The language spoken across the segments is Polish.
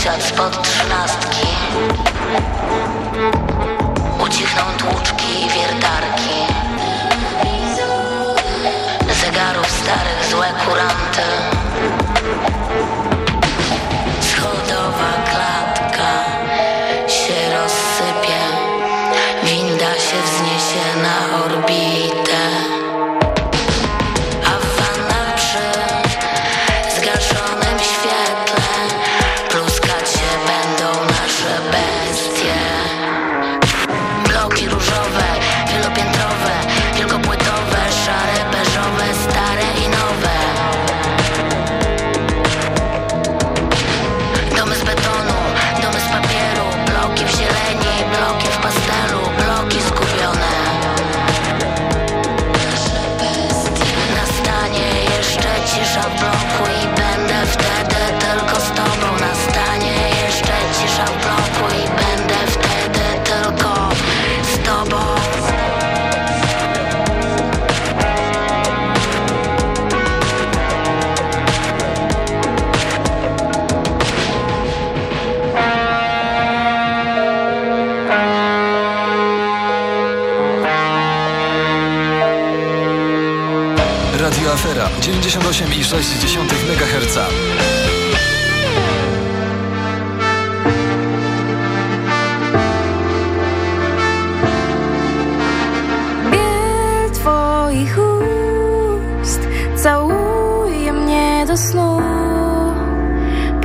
tysiąc spod trzynastki. Ucichną tłuczki i wiertarki. Zegarów starych złe kuranty.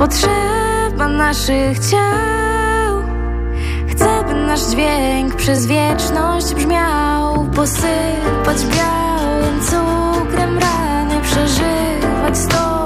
potrzeba naszych ciał. Chcę, by nasz dźwięk przez wieczność brzmiał. Posypać białym cukrem rany, przeżywać stołu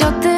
Çok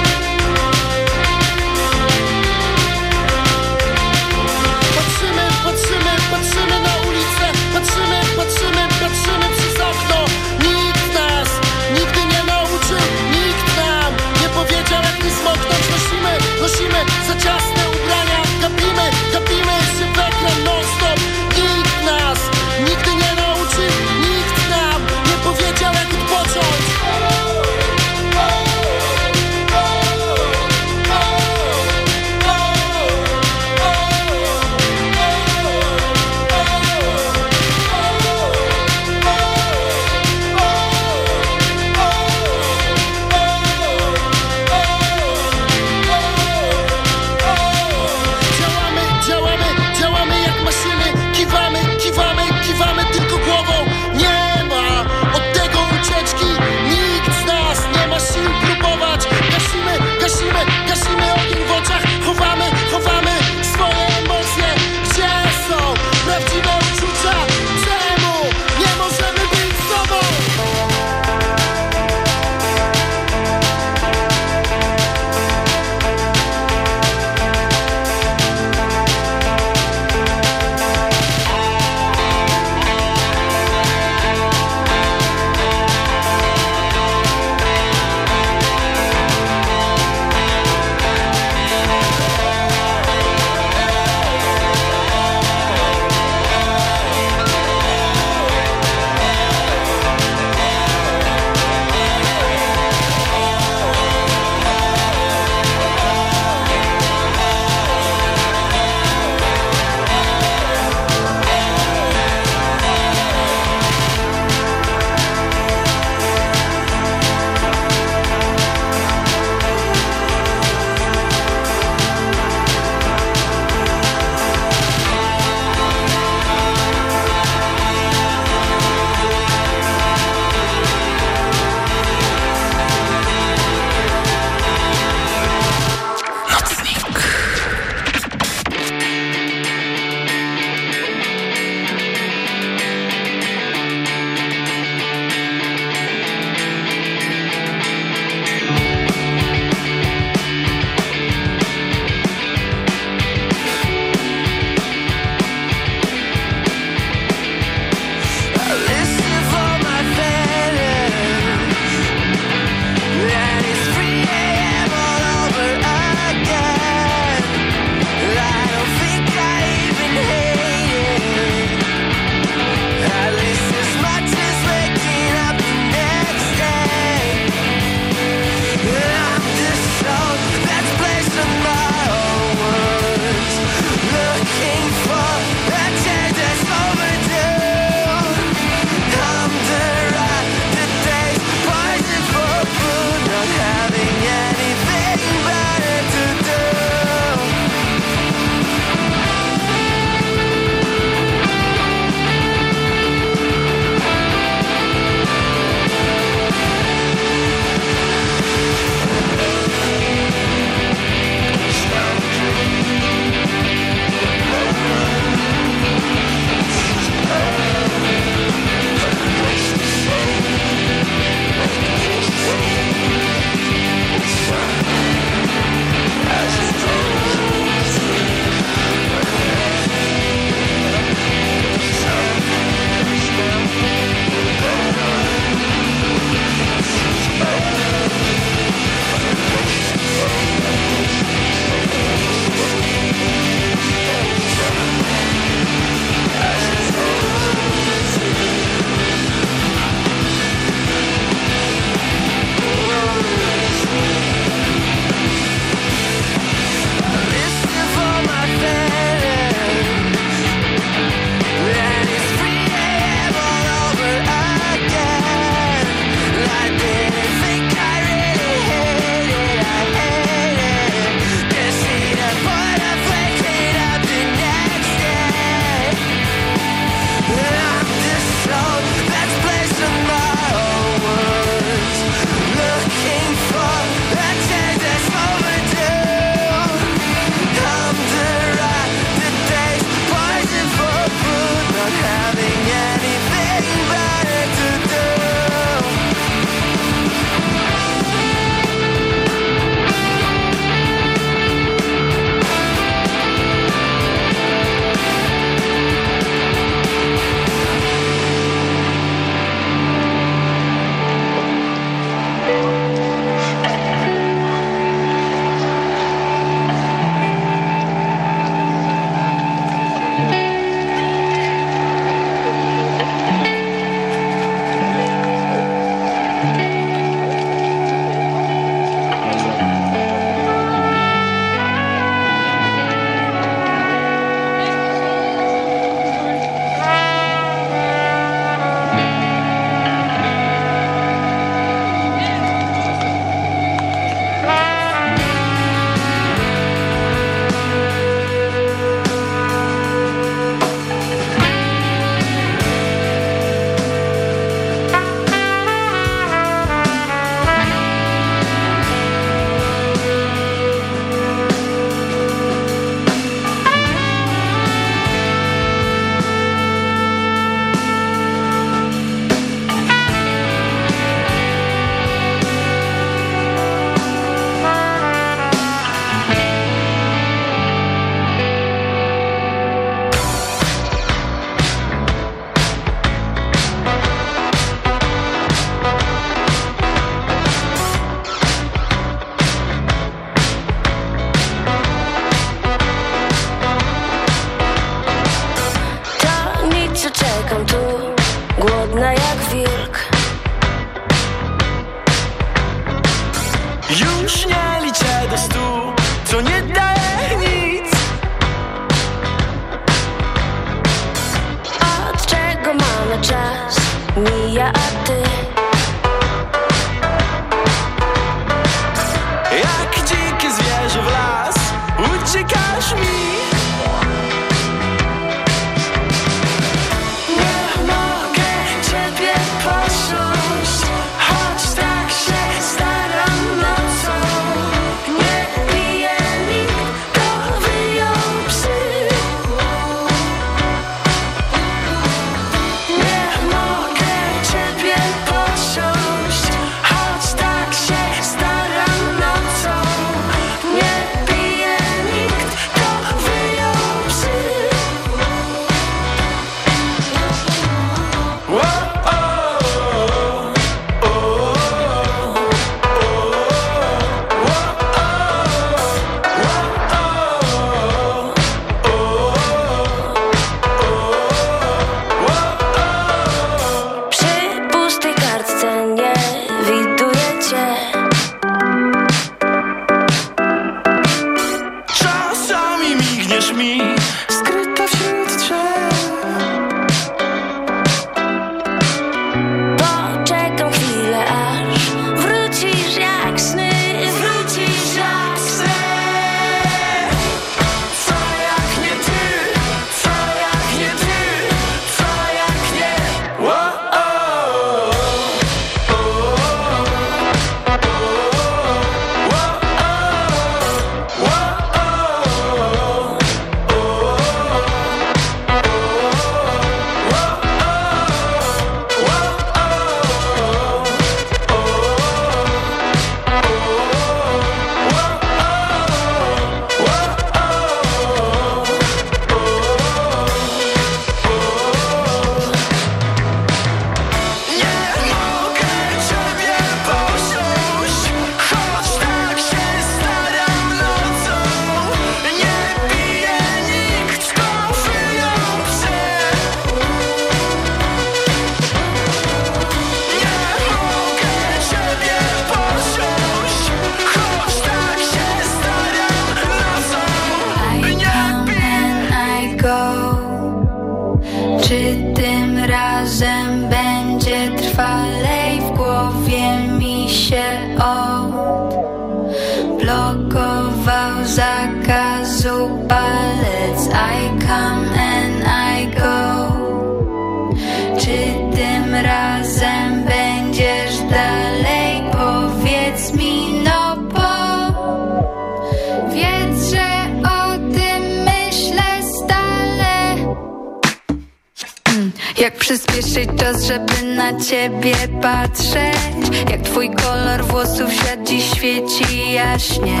przyspieszyć czas, żeby na ciebie patrzeć. Jak twój kolor włosów świat dziś świeci jaśniej.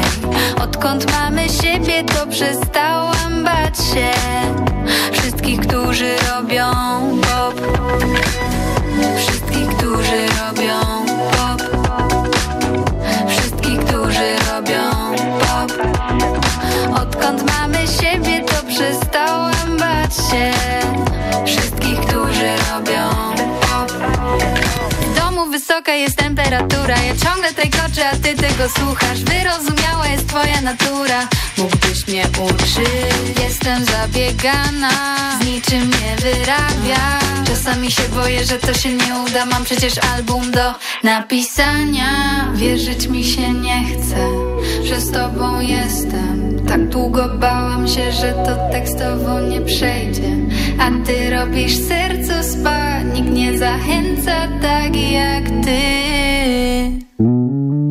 Odkąd mamy siebie, to przestałam bać się Wszystkich, którzy robią pop. Wszystkich, którzy robią pop. Wszystkich, którzy robią wysoka jest temperatura? Ja ciągle koczy, a ty tego słuchasz. Wyrozumiała jest twoja natura. Mógłbyś mnie uczyć. Jestem zabiegana. Z niczym nie wyrabia. Czasami się boję, że to się nie uda. Mam przecież album do napisania. Wierzyć mi się nie chce. Że z tobą jestem. Tak długo bałam się, że to tekstowo nie przejdzie. A ty robisz sercu spa. Nikt nie zachęca tak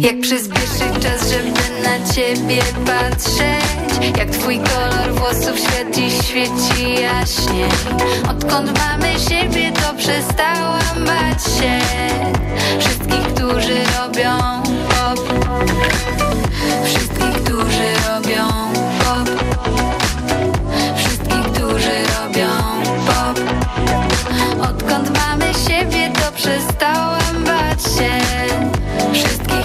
Jak przyspieszyć czas, żeby na ciebie patrzeć. Jak twój kolor włosów dziś świeci jaśnie. Odkąd mamy siebie, to przestałam bać się. Wszystkich, którzy robią pop. Wszystkich, którzy robią pop. Wszystkich, którzy robią pop. Odkąd mamy siebie, to przestałam bać się. Wszystkich,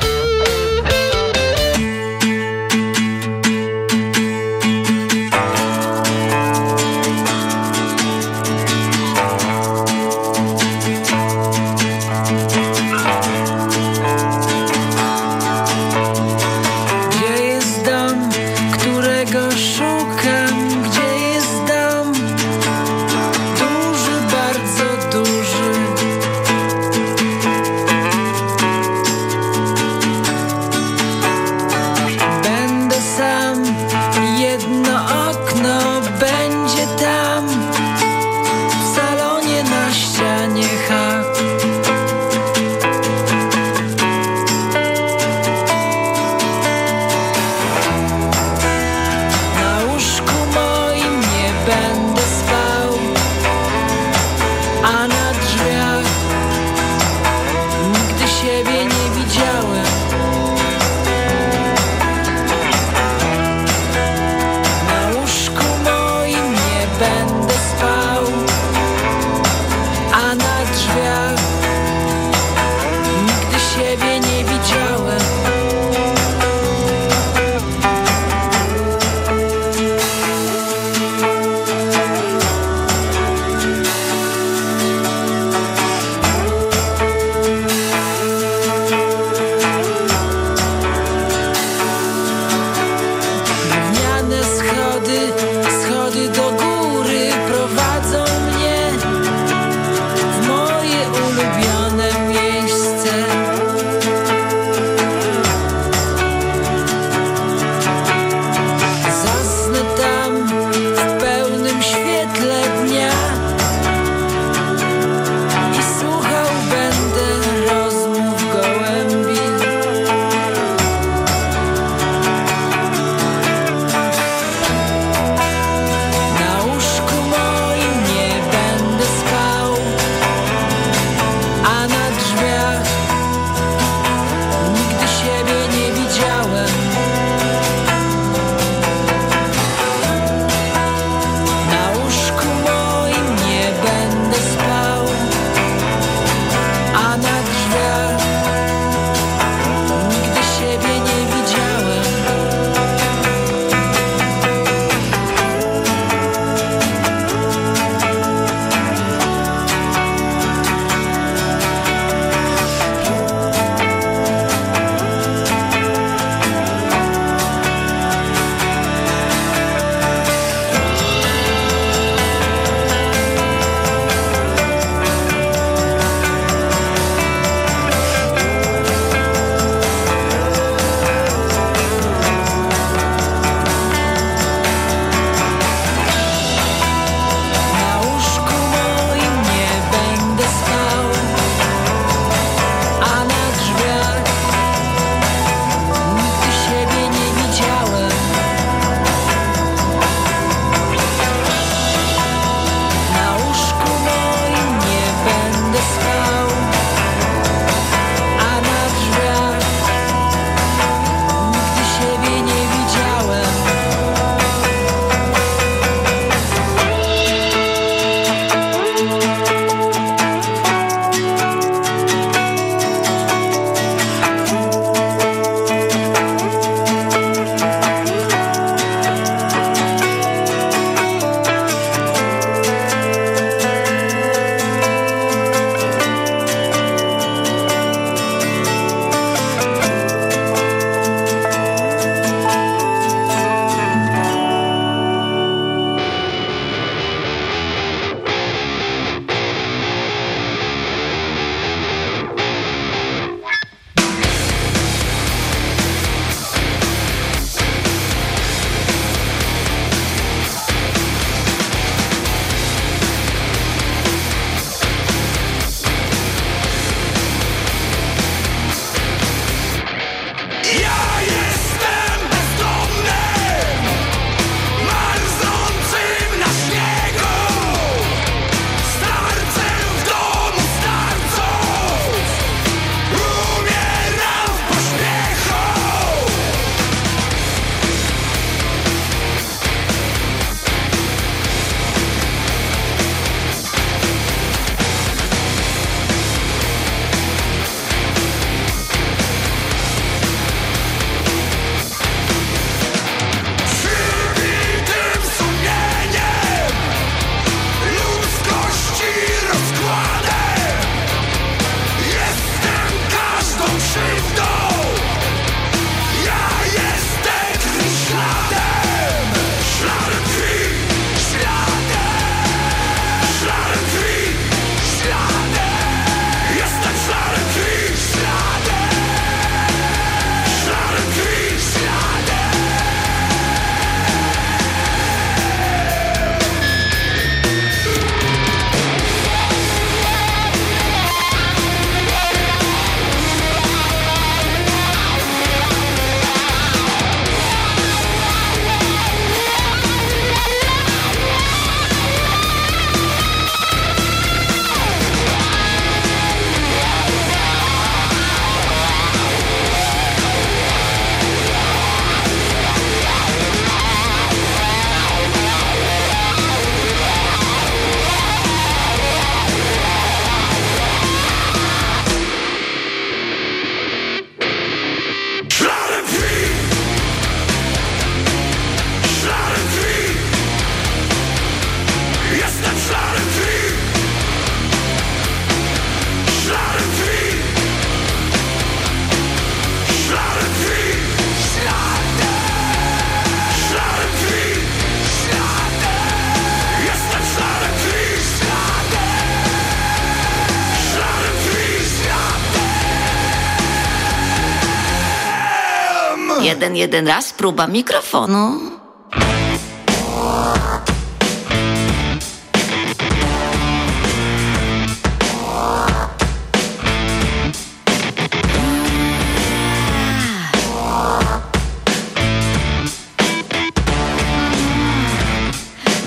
jeden, jeden raz próba mikrofonu.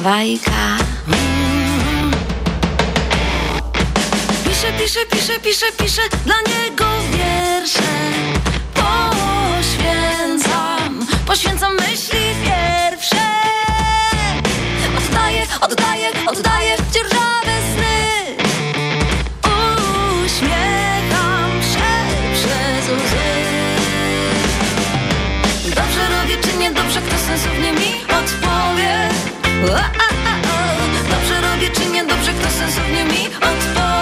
Wajka. Pisze pisze pisze pisze pisze dla niego wiersze. Czy nie dobrze, kto sensownie mi odpowie?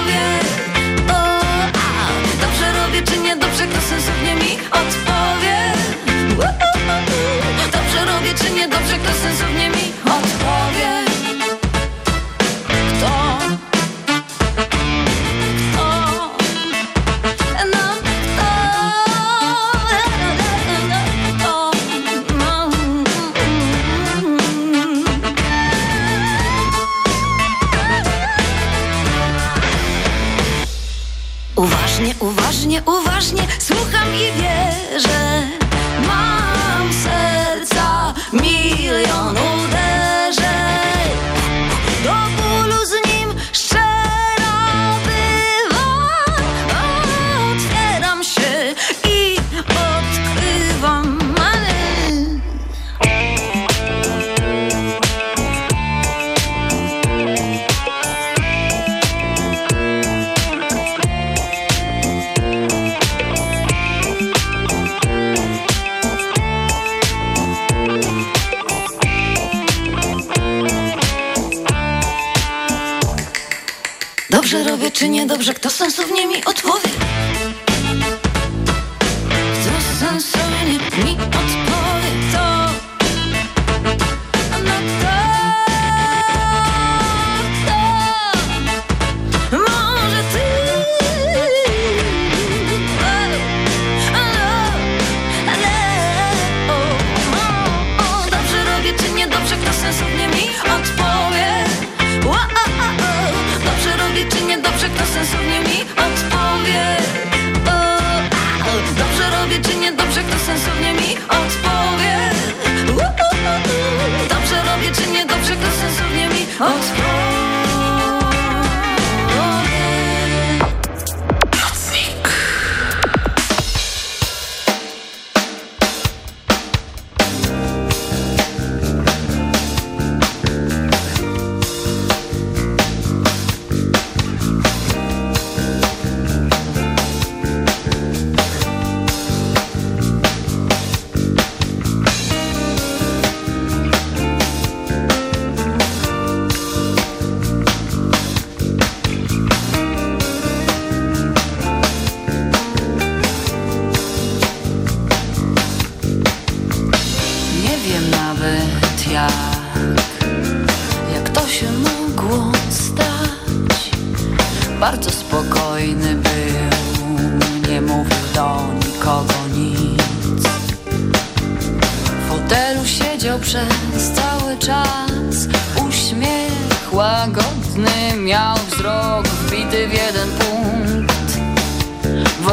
są słownymi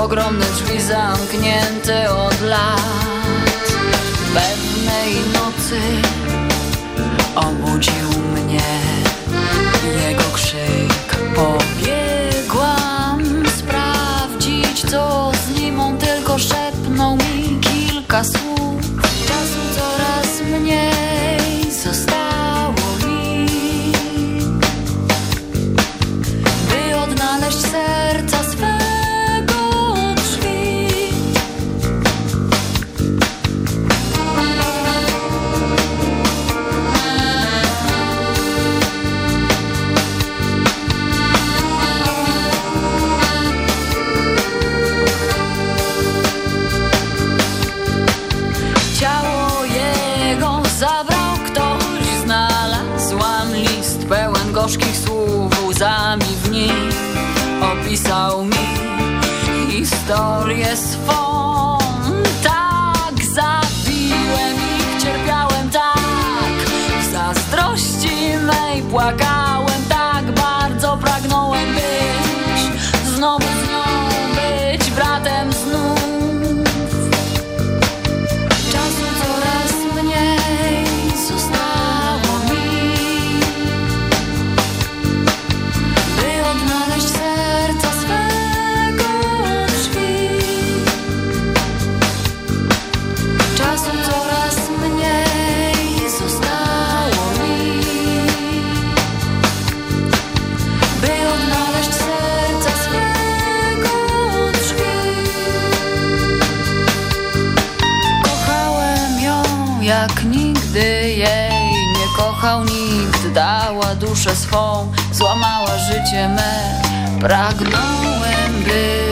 ogromne drzwi zamknięte od lat. Pewnej nocy obudził życie me pragnąłem być.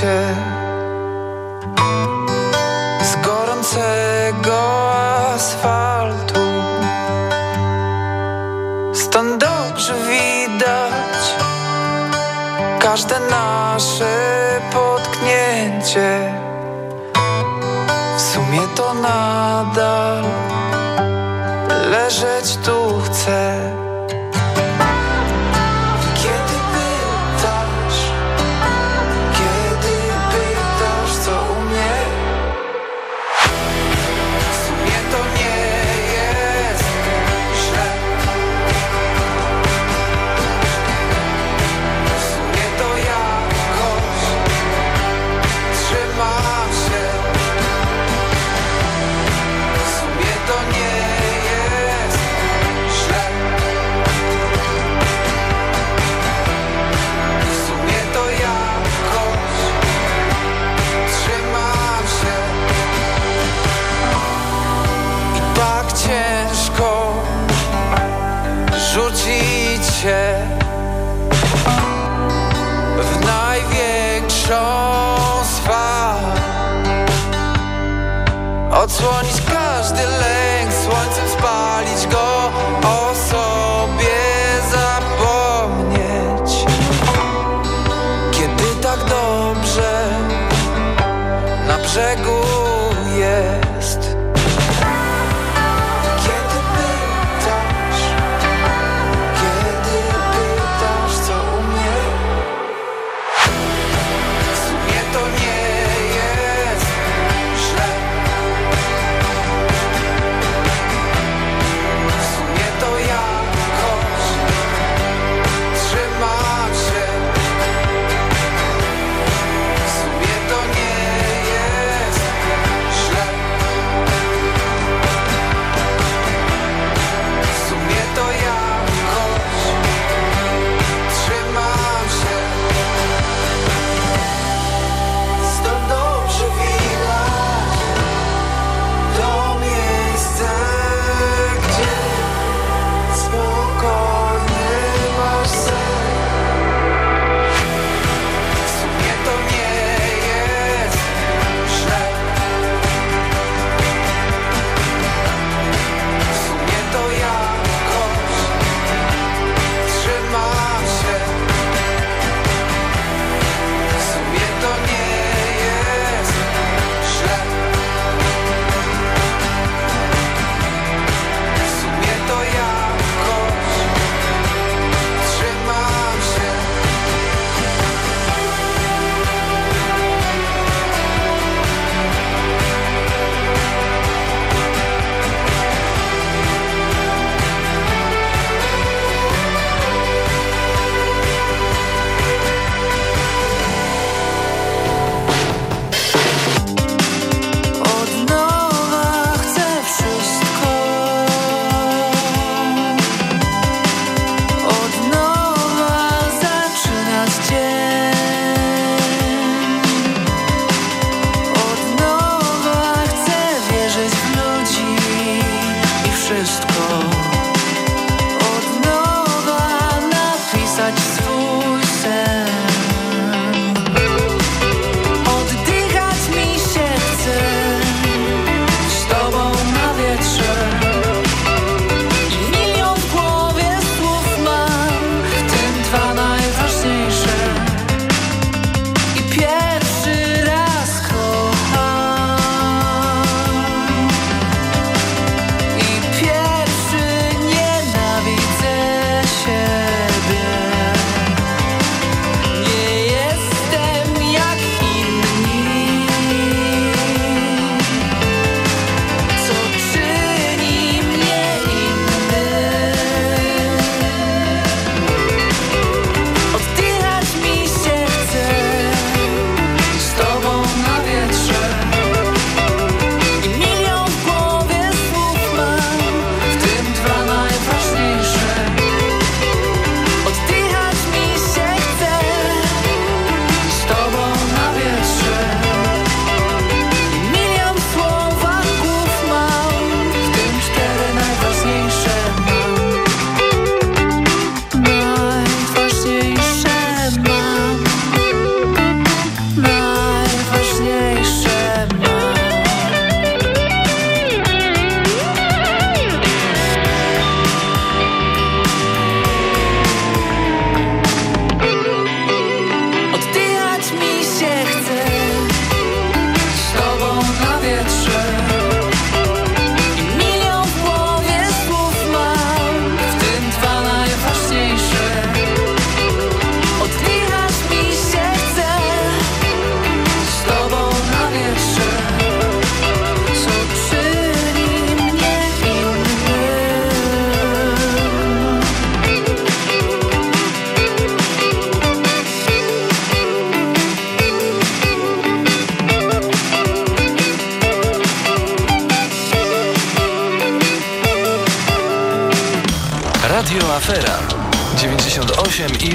się z gorącego asfaltu. Stąd dobrze widać każde nasze potknięcie.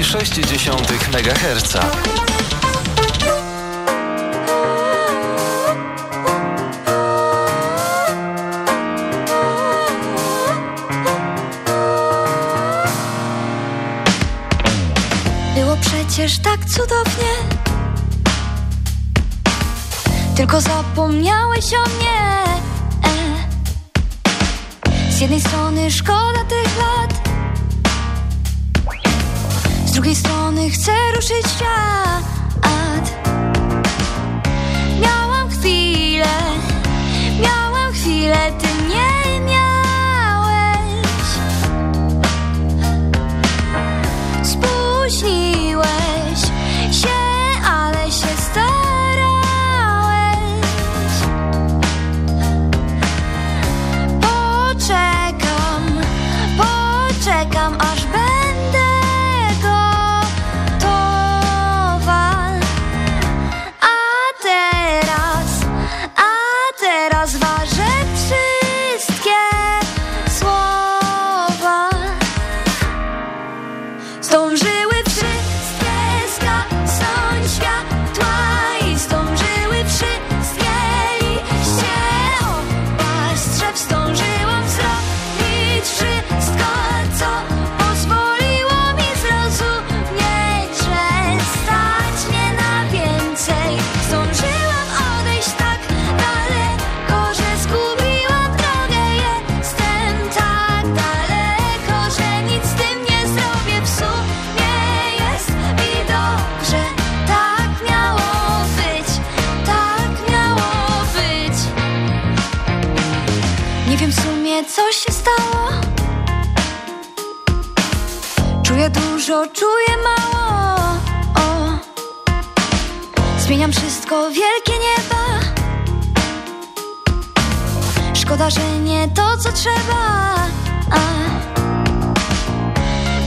1,6 MHz. Było przecież tak cudownie. Tylko zapomniałeś o mnie. E. Z jednej strony szkoda ty shine. dużo, czuję mało o. Zmieniam wszystko, wielkie nieba Szkoda, że nie to, co trzeba A.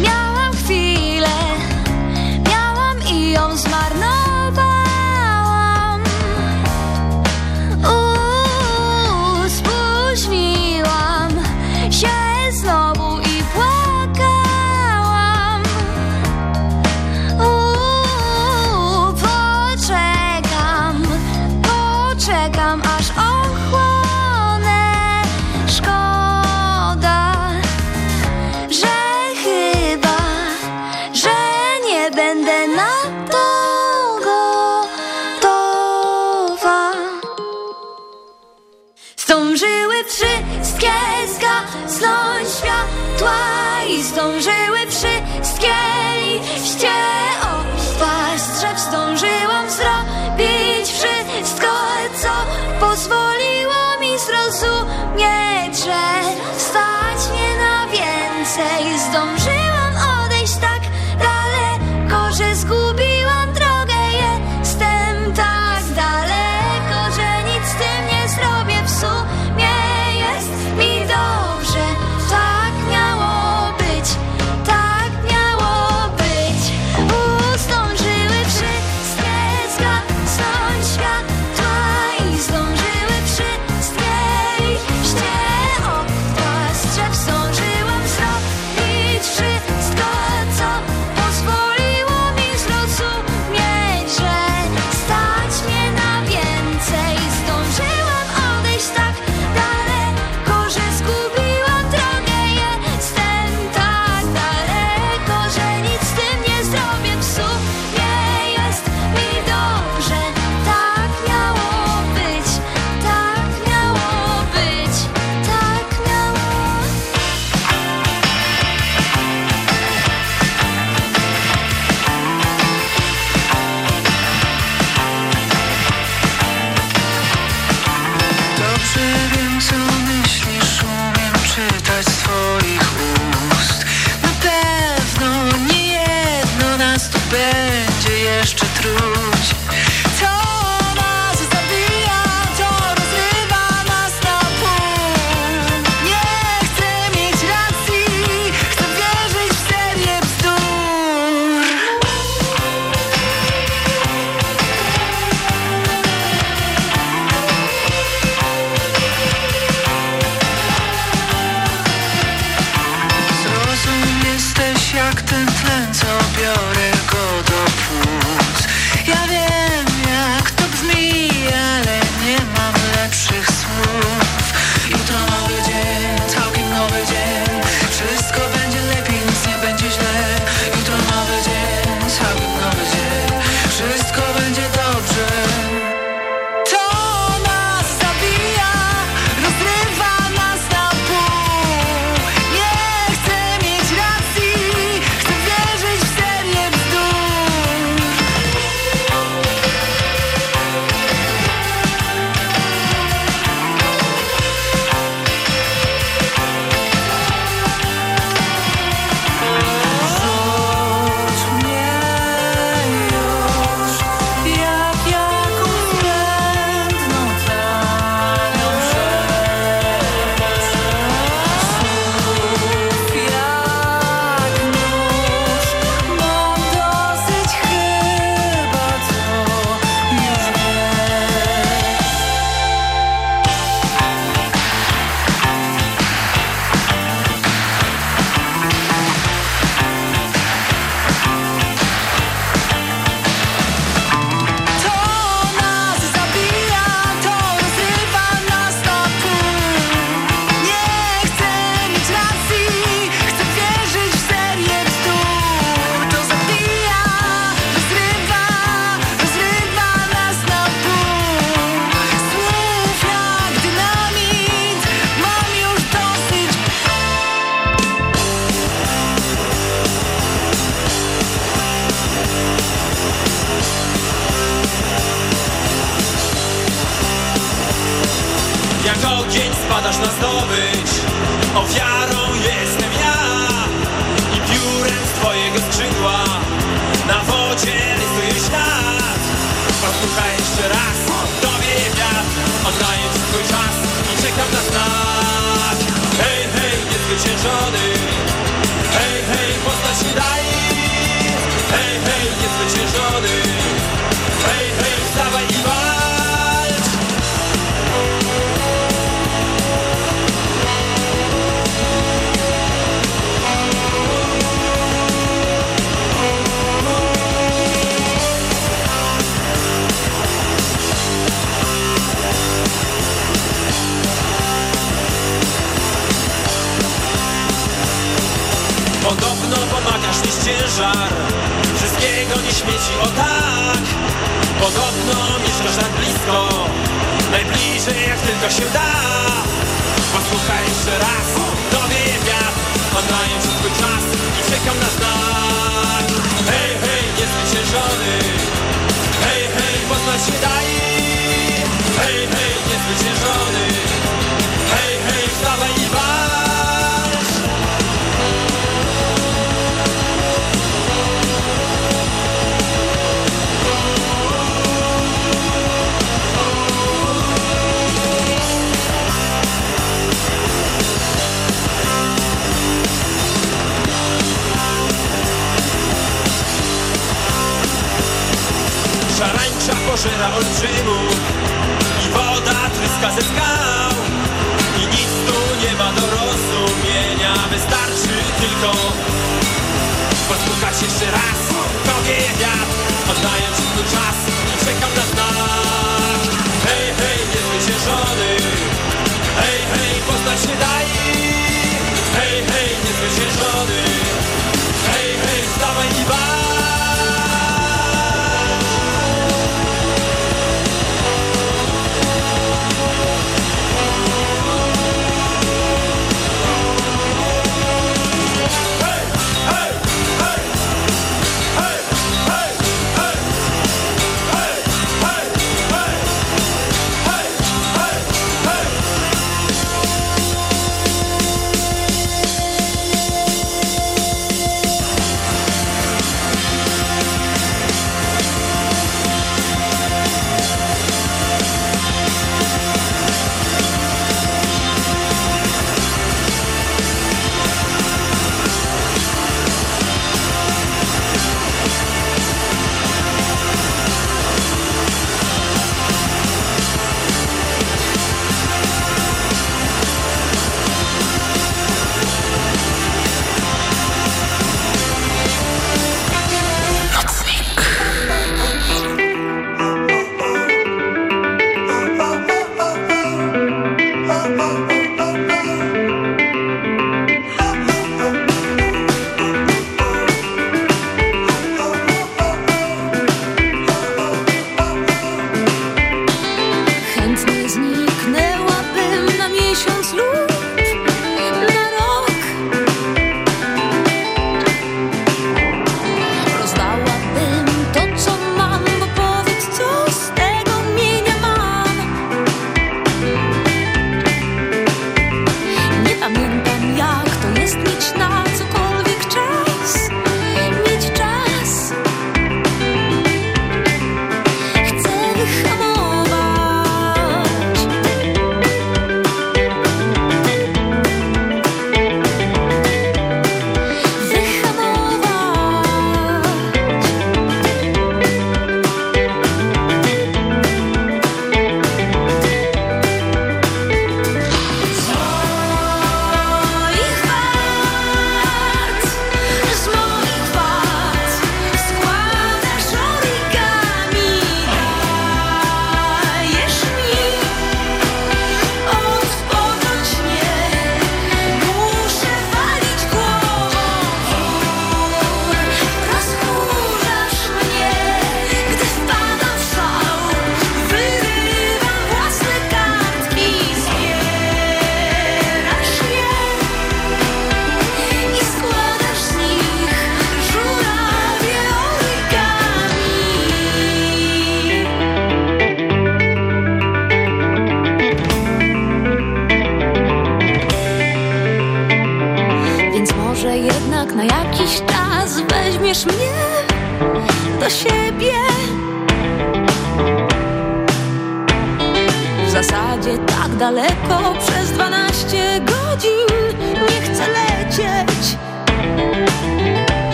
Miałam chwilę Miałam i ją zmarnowałam